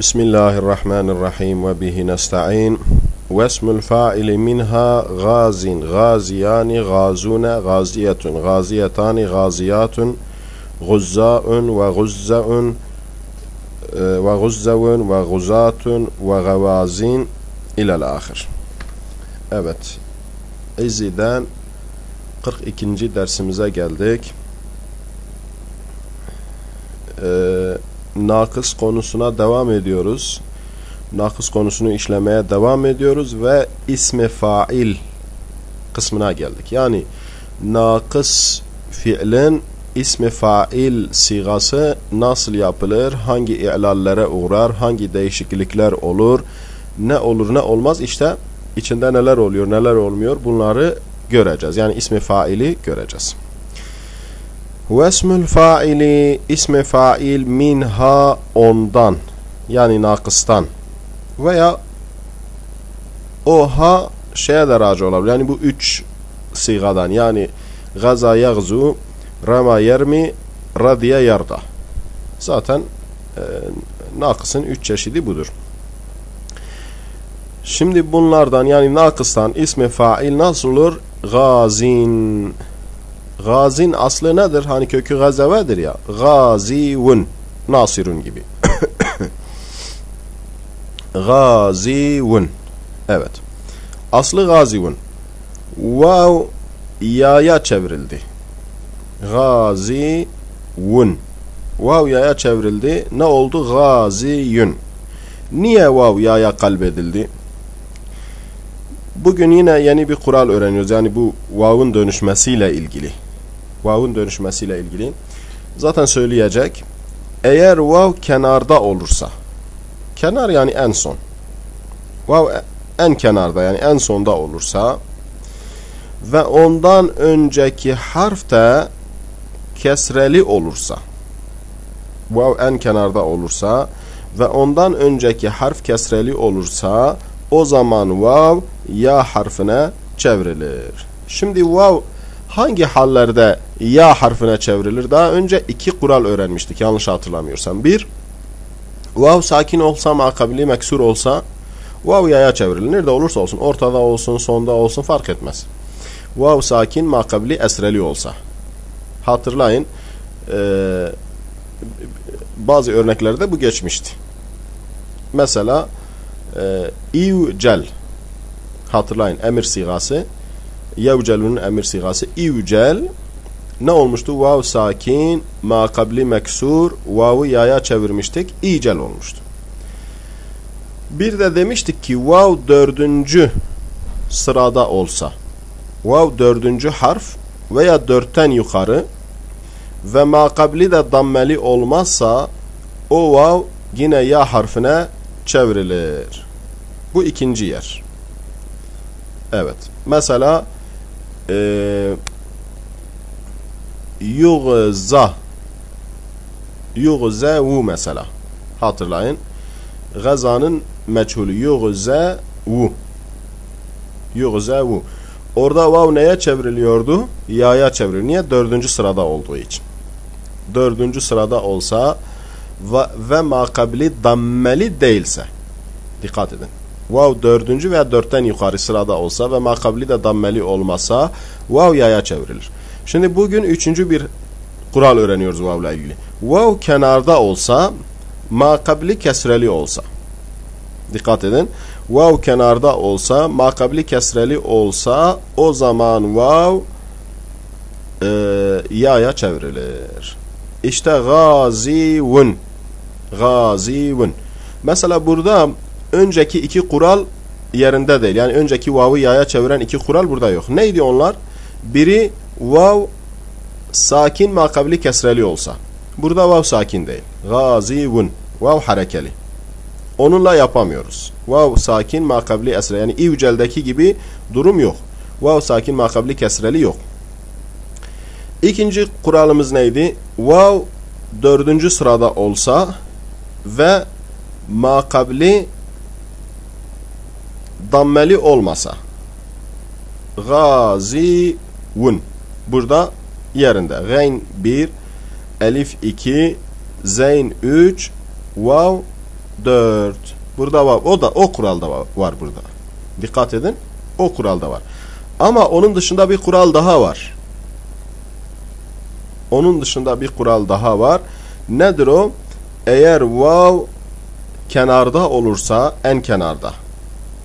بسم الله الرحمن الرحيم وبه نستعين واسم الفاعل منها غاز غازيان غازون غازية غازيتان غازيات غزاء وغزاء وغزو وغزاة وغوازين إلى الآخر Evet. İzzi'den 42. dersimize geldik. Nakıs konusuna devam ediyoruz. Nakıs konusunu işlemeye devam ediyoruz ve ismi fail kısmına geldik. Yani nakıs fiilin ismi fail sigası nasıl yapılır, hangi i'lallere uğrar, hangi değişiklikler olur, ne olur ne olmaz işte içinde neler oluyor neler olmuyor bunları göreceğiz. Yani ismi faili göreceğiz. Ve ismül faili ismi fail minha ondan yani nakıstan veya oha şeye de raci olabilir. Yani bu üç sigadan yani gaza yagzu rama yermi radiye yarda. Zaten e, nakısın üç çeşidi budur. Şimdi bunlardan yani nakıstan ismi fail nasıl olur? Gazin. Gazin aslı nedir? Hani kökü gazevedir ya. Gazivun. Nasirun gibi. Gazivun. Evet. Aslı gazivun. Vav yaya çevrildi. Gazivun. Vav yaya çevrildi. Ne oldu? Gaziyun. Niye vav yaya kalbedildi? Bugün yine yeni bir kural öğreniyoruz. Yani bu vav'ın dönüşmesiyle ilgili. Vav'ın dönüşmesiyle ilgili. Zaten söyleyecek. Eğer vav kenarda olursa. Kenar yani en son. Vav en kenarda yani en sonda olursa ve ondan önceki harf de kesreli olursa vav en kenarda olursa ve ondan önceki harf kesreli olursa o zaman vav ya harfine çevrilir. Şimdi vav hangi hallerde ya harfine çevrilir? Daha önce iki kural öğrenmiştik yanlış hatırlamıyorsam. Bir, vav sakin olsa makabili meksur olsa vav yaya çevrilir. Nerede olursa olsun ortada olsun sonda olsun fark etmez. Vav sakin makabili esreli olsa. Hatırlayın ee, bazı örneklerde bu geçmişti. Mesela e, İvcel hatırlayın emir sigası yevcelunun emir sigası İvcel ne olmuştu? Vav sakin ma kabli meksur vav'ı yaya çevirmiştik. İcel olmuştu. Bir de demiştik ki vav dördüncü sırada olsa vav dördüncü harf veya dörtten yukarı ve makabli de dammeli olmazsa o vav yine ya harfine çevrilir. Bu ikinci yer. Evet. Mesela yugza yugzevu mesela. Hatırlayın. Gazanın meçhulü yugzevu yugzevu. Orada vav neye çevriliyordu? Ya'ya çevriliyor. Niye? Dördüncü sırada olduğu için. Dördüncü sırada olsa ve, ve makabili dammeli değilse. Dikkat edin. Vav dördüncü veya dörtten yukarı sırada olsa ve makabili de dammeli olmasa vav yaya çevrilir. Şimdi bugün üçüncü bir kural öğreniyoruz vavla ilgili. Vav kenarda olsa makabili kesreli olsa. Dikkat edin. Vav kenarda olsa makabili kesreli olsa o zaman vav e, yaya çevrilir. İşte gazivun gazivun. Mesela burada önceki iki kural yerinde değil. Yani önceki vav'ı yaya çeviren iki kural burada yok. Neydi onlar? Biri vav sakin makabli kesreli olsa. Burada vav sakin değil. Gazivun. Vav harekeli. Onunla yapamıyoruz. Vav sakin makabli esre. Yani ivceldeki gibi durum yok. Vav sakin makabli kesreli yok. İkinci kuralımız neydi? Vav dördüncü sırada olsa ve makabli dammeli olmasa gazivun burada yerinde gayn 1 elif 2 zeyn 3 vav 4. Burada var. O da o kuralda var burada. Dikkat edin. O kuralda var. Ama onun dışında bir kural daha var. Onun dışında bir kural daha var. Nedir o? Eğer vav kenarda olursa, en kenarda.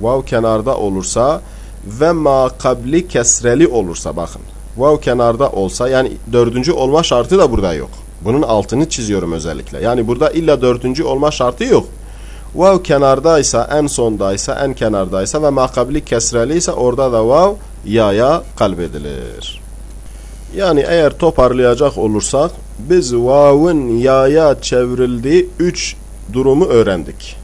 Vav kenarda olursa ve ma kabli kesreli olursa bakın. Vav kenarda olsa yani dördüncü olma şartı da burada yok. Bunun altını çiziyorum özellikle. Yani burada illa dördüncü olma şartı yok. Vav kenardaysa, en sondaysa, en kenardaysa ve makabli kesreli ise orada da vav yaya kalbedilir. Yani eğer toparlayacak olursak biz vav'ın yaya çevrildiği üç durumu öğrendik.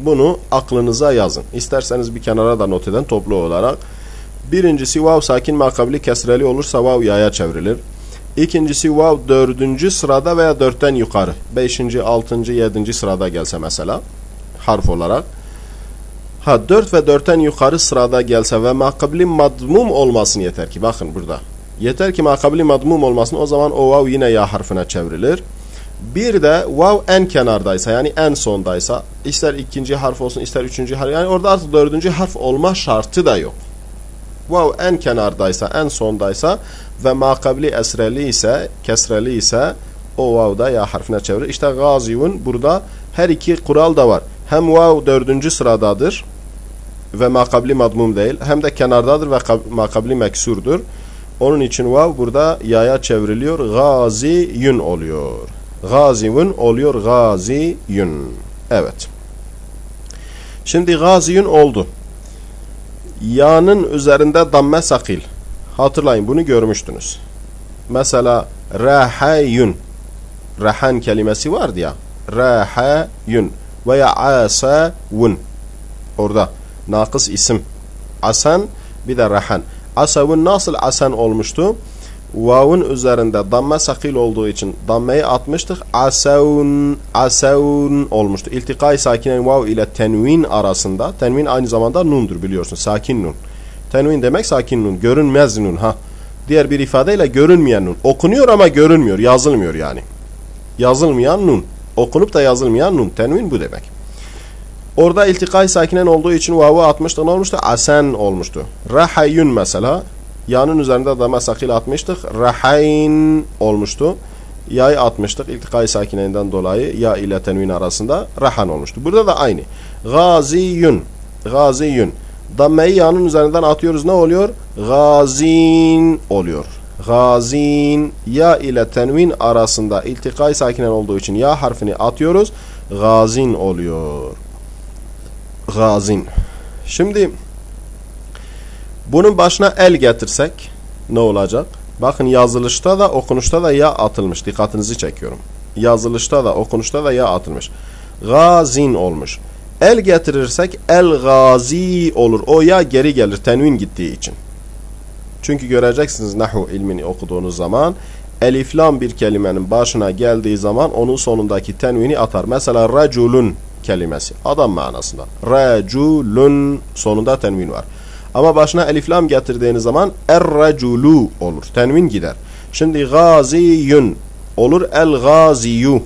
Bunu aklınıza yazın. İsterseniz bir kenara da not edin toplu olarak. Birincisi vav sakin makabli kesreli olursa vav yaya çevrilir. İkincisi vav dördüncü sırada veya dörtten yukarı. Beşinci, altıncı, yedinci sırada gelse mesela harf olarak. Ha dört ve dörtten yukarı sırada gelse ve makabli madmum olmasın yeter ki. Bakın burada. Yeter ki makabli madmum olmasın o zaman o vav yine ya harfine çevrilir. Bir de vav en kenardaysa yani en sondaysa ister ikinci harf olsun ister üçüncü harf yani orada artık dördüncü harf olma şartı da yok. Vav en kenardaysa en sondaysa ve makabli esreli ise kesreli ise o vav da ya harfine çevirir. İşte gaziyun burada her iki kural da var. Hem vav dördüncü sıradadır ve makabli madmum değil hem de kenardadır ve makabli meksurdur. Onun için vav burada yaya çevriliyor. Gaziyun oluyor. Gaziyun oluyor. Gaziyun. Evet. Şimdi gaziyun oldu. Ya'nın üzerinde damme sakil. Hatırlayın bunu görmüştünüz. Mesela rahayun. Rahan kelimesi vardı ya. Rahayun veya asavun. Orada nakıs isim. Asan bir de rahan. Asavun nasıl asan olmuştu? Vav'un üzerinde damme sakil olduğu için dammeyi atmıştık. Asavun, asavun olmuştu. İltikai sakinen vav ile tenvin arasında. Tenvin aynı zamanda nundur biliyorsun. Sakin nun. Tenvin demek sakin nun. Görünmez nun. ha. Diğer bir ifadeyle görünmeyen nun. Okunuyor ama görünmüyor. Yazılmıyor yani. Yazılmayan nun. Okunup da yazılmayan nun. Tenvin bu demek. Orada iltikay sakinen olduğu için vav'ı atmıştık. Ne olmuştu? Asen olmuştu. Rahayyun mesela. Ya'nın üzerinde dama sakil atmıştık. Rahayn olmuştu. Ya'yı atmıştık. İltikay sakineninden dolayı ya ile tenvin arasında rahan olmuştu. Burada da aynı. Gaziyun. Gaziyun. Dammeyi ya'nın üzerinden atıyoruz. Ne oluyor? Gazin oluyor. Gazin ya ile tenvin arasında iltikay sakinen olduğu için ya harfini atıyoruz. Gazin oluyor. Gazin. Şimdi bunun başına el getirsek ne olacak? Bakın yazılışta da okunuşta da ya atılmış. Dikkatinizi çekiyorum. Yazılışta da okunuşta da ya atılmış. Gazin olmuş. El getirirsek el gazi olur. O ya geri gelir tenvin gittiği için. Çünkü göreceksiniz nahu ilmini okuduğunuz zaman eliflam bir kelimenin başına geldiği zaman onun sonundaki tenvini atar. Mesela raculun kelimesi adam manasında. Raculun sonunda tenvin var. Ama başına eliflam getirdiğiniz zaman er-raculu olur. Tenvin gider. Şimdi gaziyun olur el-gaziyu.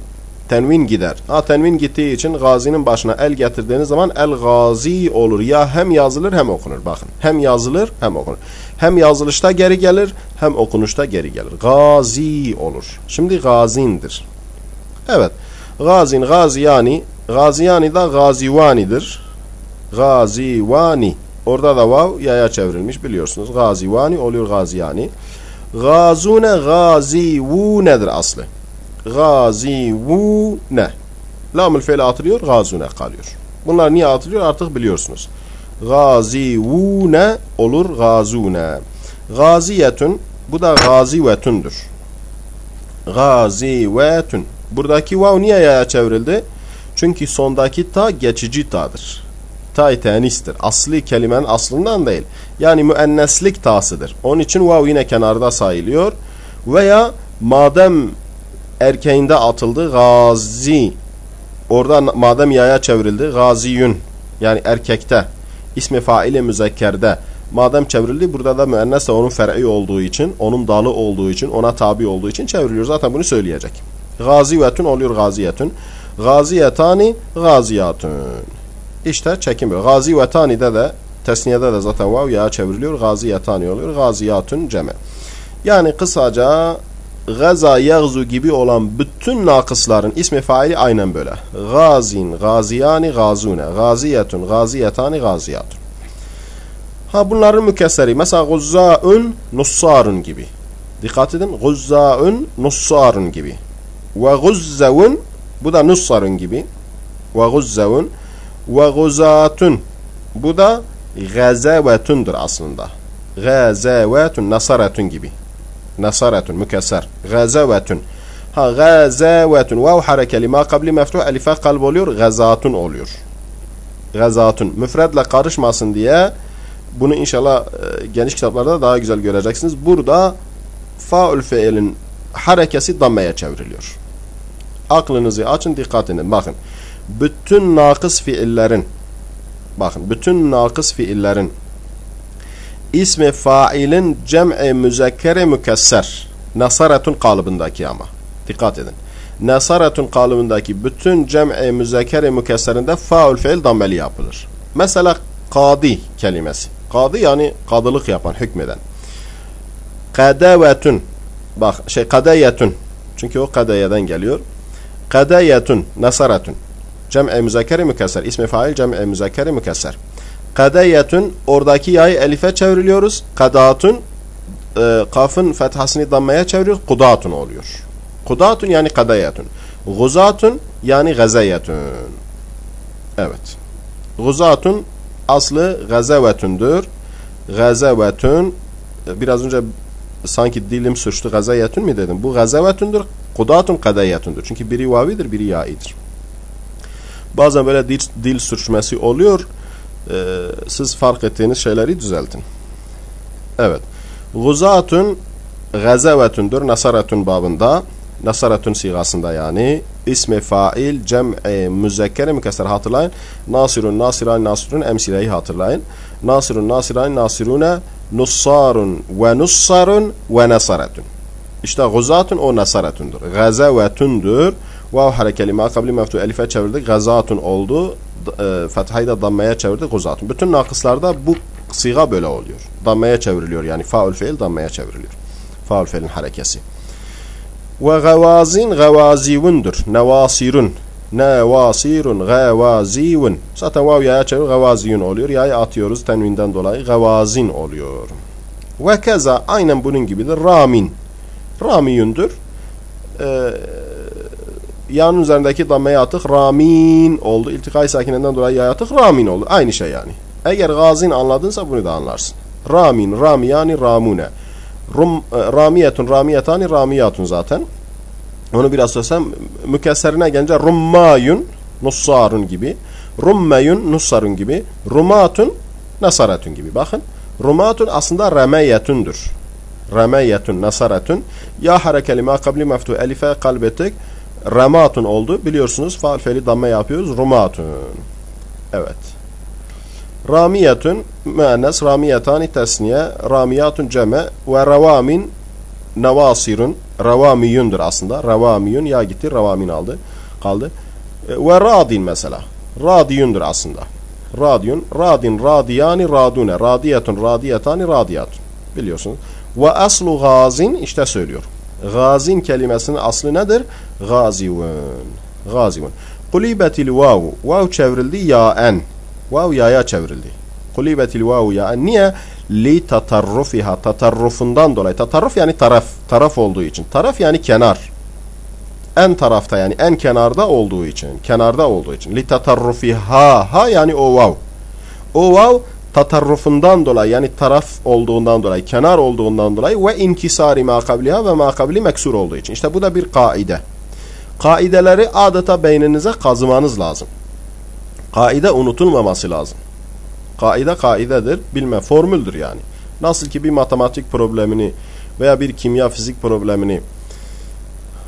Tenvin gider. Ha tenvin gittiği için gazinin başına el getirdiğiniz zaman el-gazi olur. Ya hem yazılır hem okunur. Bakın. Hem yazılır hem okunur. Hem yazılışta geri gelir hem okunuşta geri gelir. Gazi olur. Şimdi gazindir. Evet. Gazin, gaziyani. Gaziyani da gazivanidir. Gazivani. Orada da vav yaya çevrilmiş biliyorsunuz. Gazivani oluyor gaziyani. Gazune gazivunedir aslı. Gazivune. Lamül feyle atılıyor, gazune kalıyor. Bunlar niye atılıyor artık biliyorsunuz. Gazivune olur gazune. Gaziyetun bu da gazivetündür. Gazivetün. Buradaki vav niye yaya çevrildi? Çünkü sondaki ta geçici ta'dır. Ta tenistir. Asli kelimenin aslından değil. Yani müenneslik ta'sıdır. Onun için vav yine kenarda sayılıyor. Veya madem erkeğinde atıldı gazi orada madem yaya çevrildi gaziyün yani erkekte ismi faili müzekkerde madem çevrildi burada da müennes de onun fer'i olduğu için onun dalı olduğu için ona tabi olduğu için çevriliyor. Zaten bunu söyleyecek. Gazivetün oluyor gaziyetün. Gaziyetani gaziyatun. İşte çekim böyle. Gazi ve tani'de de tesniyede de zaten vav ya çevriliyor. Gaziyetani oluyor. Gaziyatun ceme. Yani kısaca gaza, yagzu gibi olan bütün nakısların ismi faili aynen böyle. Gazin, gaziyani, gazune, gaziyetun, gaziyetani, gaziyatun. Ha bunların mükesseri. Mesela guzzaun, nussarun gibi. Dikkat edin. Guzzaun, nussarun gibi. Ve guzzavun, bu da nussarun gibi. Ve guzzavun, ve guzatun. Bu da gazavetundur aslında. Gazavetun, nasaretun gibi. Nasaretun, mükesser. Gazavetun. Ha gazavetun. Vav harekeli ma kabli meftuh elife kalb oluyor. Gazatun oluyor. Gazatun. Müfredle karışmasın diye bunu inşallah e, geniş kitaplarda daha güzel göreceksiniz. Burada faul fiilin harekesi dammeye çevriliyor. Aklınızı açın, dikkat. Bakın. Bütün nakıs fiillerin bakın bütün nakıs fiillerin ismi failin cem'i müzekkere mükesser nasaretun kalıbındaki ama. Dikkat edin. Nasaretun kalıbındaki bütün cem'i müzekkere mükesserinde faul fiil dammeli yapılır. Mesela kadi kelimesi. Kadı yani kadılık yapan, hükmeden. Kadevetun. Bak şey kadeyetun. Çünkü o kadeyeden geliyor. Kadeyetun, nasaretun. Cem'i müzakkeri mükesser. İsmi fail cem'i müzakkeri mükesser. Kadeyetun oradaki yayı elife çevriliyoruz. Kadatun e, kafın fethasını dammaya çeviriyoruz. Kudatun oluyor. Kudatun yani kadeyetun. Guzatun yani gazeyetun. Evet. Guzatun aslı gazevetündür. Gazevetün biraz önce sanki dilim suçtu gazayetün mi dedim. Bu gazevetündür. Kudatun kadayetündür. Çünkü biri vavidir, biri yaidir. Bazen böyle dil, dil sürçmesi oluyor. Ee, siz fark ettiğiniz şeyleri düzeltin. Evet. Guzatun gazevetündür. Nasaretün babında. Nasaretün sigasında yani. ismi fail cem'i müzekkere mükesser hatırlayın. Nasirun, nasiran, nasirun emsileyi hatırlayın. Nasirun, nasiran, nasirune nussarun ve nussarun ve nasaretun. İşte guzatun o nasaretundur. Gazevetündür. Vav harekeli ma kabli meftu elife çevirdik. Gazatun oldu. E, Fethayı da dammaya çevirdik. Guzatun. Bütün nakıslarda bu siga böyle oluyor. Dammaya çevriliyor. Yani faul fiil dammaya çevriliyor. Faul fiilin harekesi. Ve gavazin gavazivundur. Nevasirun. Nevasirun gavazivun. Zaten vav yaya çevir gavaziyun oluyor. Yayı atıyoruz tenvinden dolayı. Gavazin oluyor. Ve keza aynen bunun gibidir. Ramin. Ramiyundur. Ee, yanın üzerindeki dammeye atık ramin oldu. İltikai sakinenden dolayı yaya atık ramin oldu. Aynı şey yani. Eğer gazin anladınsa bunu da anlarsın. Ramin, ramiyani, ramune. Rum, e, ramiyetun, ramiyetani, ramiyatun zaten. Onu biraz söylesem mükesserine gelince rummayun, nussarun gibi. Rummeyun, nussarun gibi. Rumatun, nasaretun gibi. Bakın. Rumatun aslında remeyetundur. Remeyetun, nasaretun. Ya harekeli ma kabli meftu elife kalbettik. Rematun oldu. Biliyorsunuz faal feli damme yapıyoruz. Rumatun. Evet. Ramiyetun müennes, ramiyetani tesniye, ramiyatun ceme ve revamin nevasirun, revamiyundur aslında. Revamiyun ya gitti, revamin aldı, kaldı. E, ve radin mesela. Radiyundur aslında. Radyun, radin, radiyani, radune, radiyetun, radiyetani, radiyatun. Biliyorsunuz. Ve aslu gazin işte söylüyor. Gazin kelimesinin aslı nedir? Gazivun. Gazivun. Kulibetil vavu. Vav çevrildi ya en. Vav yaya çevrildi. Kulibetil vavu ya en. Niye? Li tatarrufiha. Tatarrufundan dolayı. Tatarruf yani taraf. Taraf olduğu için. Taraf yani kenar. En tarafta yani en kenarda olduğu için. Kenarda olduğu için. Li tatarrufiha. Ha yani o vav. O vav tatarrufundan dolayı yani taraf olduğundan dolayı, kenar olduğundan dolayı ve inkisari makabliha ve makabli meksur olduğu için. İşte bu da bir kaide. Kaideleri adeta beyninize kazımanız lazım. Kaide unutulmaması lazım. Kaide kaidedir, bilme, formüldür yani. Nasıl ki bir matematik problemini veya bir kimya fizik problemini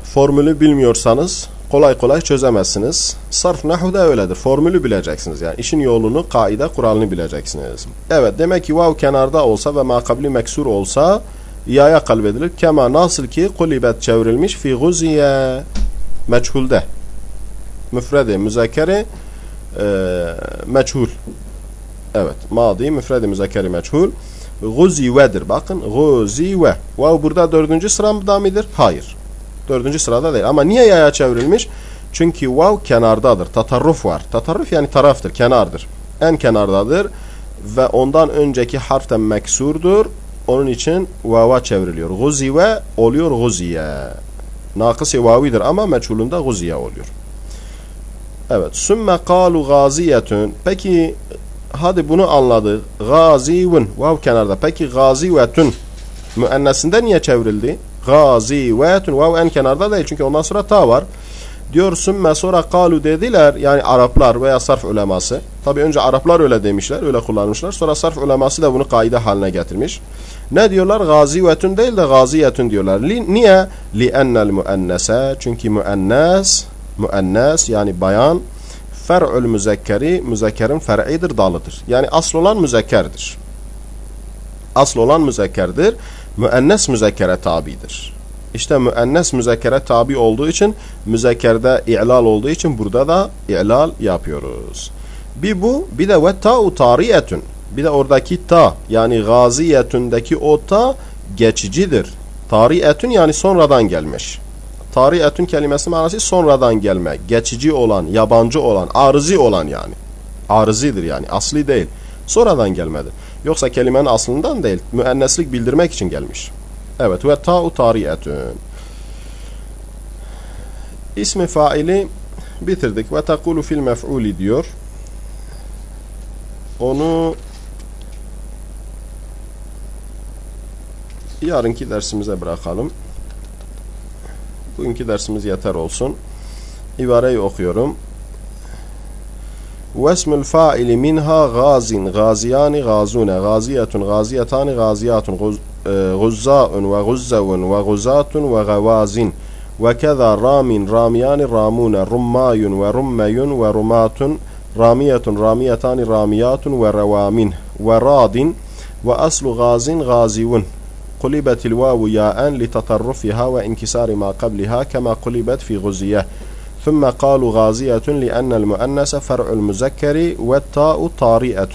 formülü bilmiyorsanız kolay kolay çözemezsiniz. Sarf nahu da öyledir. Formülü bileceksiniz. Yani işin yolunu, kaide, kuralını bileceksiniz. Evet demek ki vav kenarda olsa ve makabli meksur olsa yaya kalbedilir. Kema nasıl ki kulibet çevrilmiş fi guziye meçhulde. müfredi müzekkeri e, meçhul. Evet. Madi müfredi müzekkeri meçhul. Guzive'dir. Bakın guzive. Vav burada dördüncü sıramda mıdır? Hayır. Dördüncü sırada değil. Ama niye yaya çevrilmiş? Çünkü vav kenardadır. Tatarruf var. Tatarruf yani taraftır, kenardır. En kenardadır ve ondan önceki harften meksurdur. Onun için vava çevriliyor. Guzive oluyor guziye. Nakısı vavidir ama meçhulunda guziye oluyor. Evet. Sümme kalu gaziyetün. Peki hadi bunu anladık. Gazivun. Vav kenarda. Peki gazivetün. Müennesinde niye çevrildi? Gazivetün. Vav en kenarda değil. Çünkü ondan sonra ta var. Diyor sümme sonra kalu dediler. Yani Araplar veya sarf uleması. Tabi önce Araplar öyle demişler. Öyle kullanmışlar. Sonra sarf uleması da bunu kaide haline getirmiş. Ne diyorlar? Gazivetün değil de gaziyetün diyorlar. Niye? Li ennel müennese. Çünkü müennes, müennes yani bayan fer'ül müzekkeri, müzekkerin fer'idir, dalıdır. Yani asıl olan müzekkerdir. Asıl olan müzekkerdir. Müennes müzekkere tabidir. İşte müennes müzekkere tabi olduğu için müzekkerde i'lal olduğu için burada da i'lal yapıyoruz. Bir bu bir de ve ta'u tariyetün. Bir de oradaki ta yani gaziyetündeki o ta geçicidir. Tariyetün yani sonradan gelmiş. Tariyetün kelimesi manası sonradan gelme, geçici olan, yabancı olan, arızi olan yani. Arızidir yani, asli değil. Sonradan gelmedi. Yoksa kelimenin aslından değil, müenneslik bildirmek için gelmiş. Evet ve ta'u tariyetün. İsmi faili bitirdik. Ve tekulu fil mef'uli diyor. Onu yarınki dersimize bırakalım. Bugünkü dersimiz yeter olsun. İbareyi okuyorum. واسم الفاعل منها غاز غازيان غازون غازية غازيتان غازيات غزاء وغزو وغزاة وغواز. وكذا رام راميان رامون رماي ورمي ورمات رامية راميتان راميات وروام. وراد وأصل غاز غازون قلبت الواو ياء لتطرفها وانكسار ما قبلها كما قلبت في غزية. ثم قالوا غازية لأن المؤنث فرع المذكر والتاء طارئة.